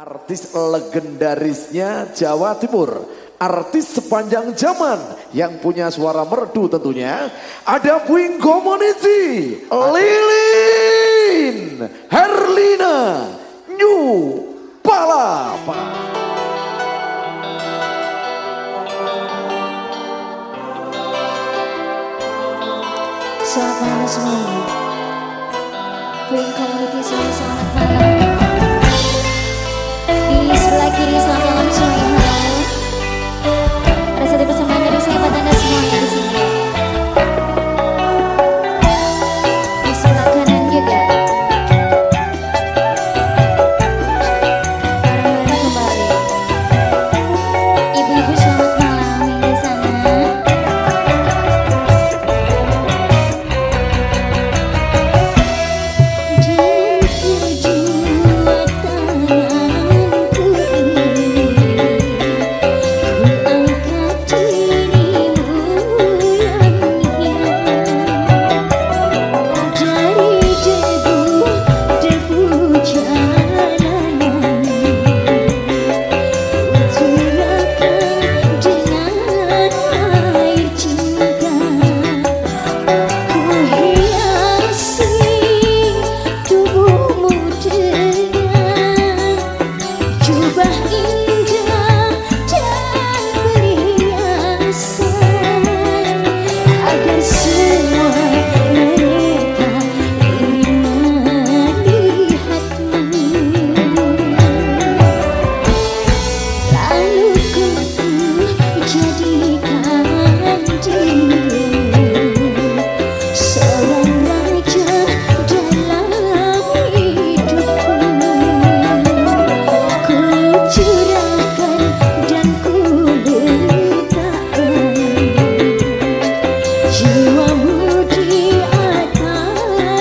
Artis legendarisnya Jawa Timur, artis sepanjang zaman yang punya suara merdu tentunya, ada Puing Community, Lilin, Herlina, New Palapa. Selamat malam semuanya. Puing Community saya selamat malam.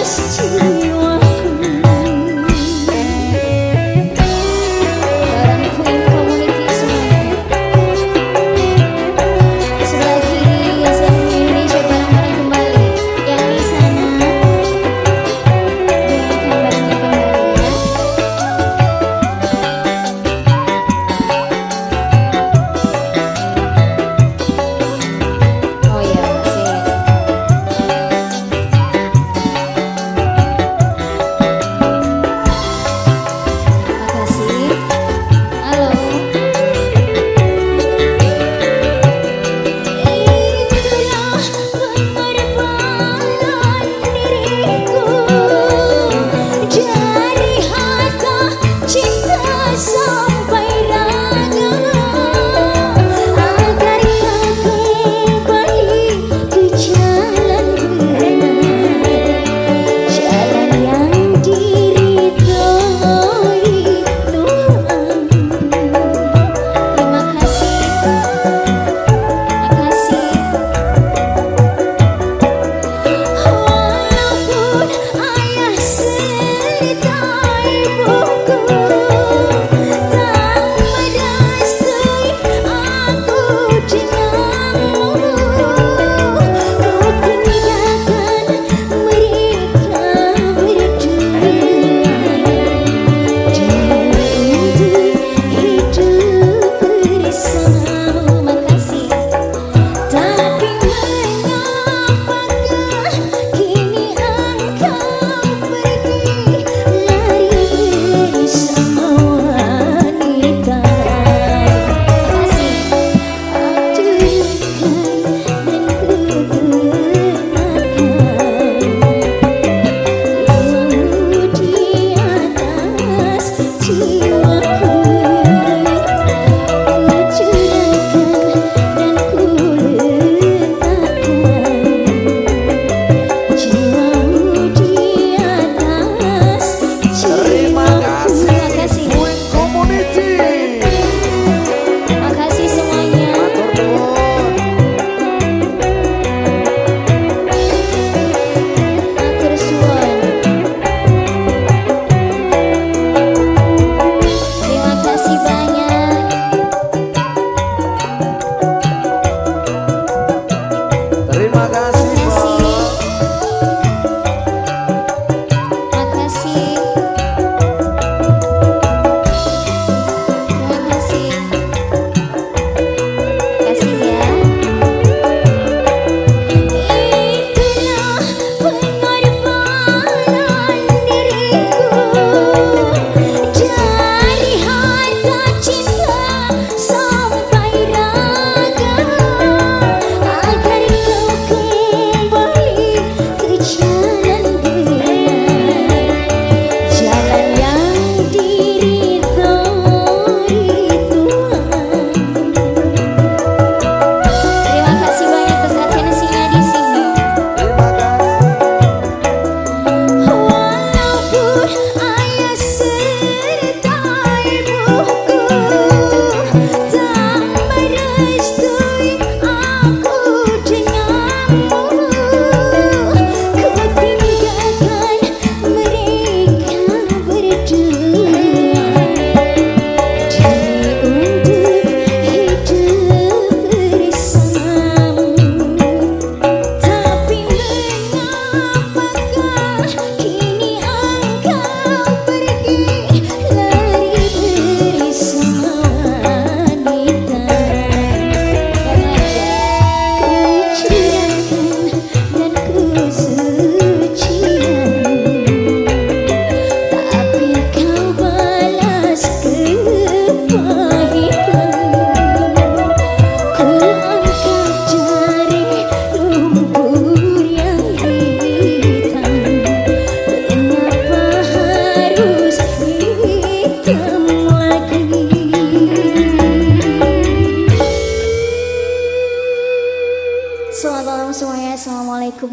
失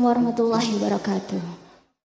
warahmatullahi wabarakatuh.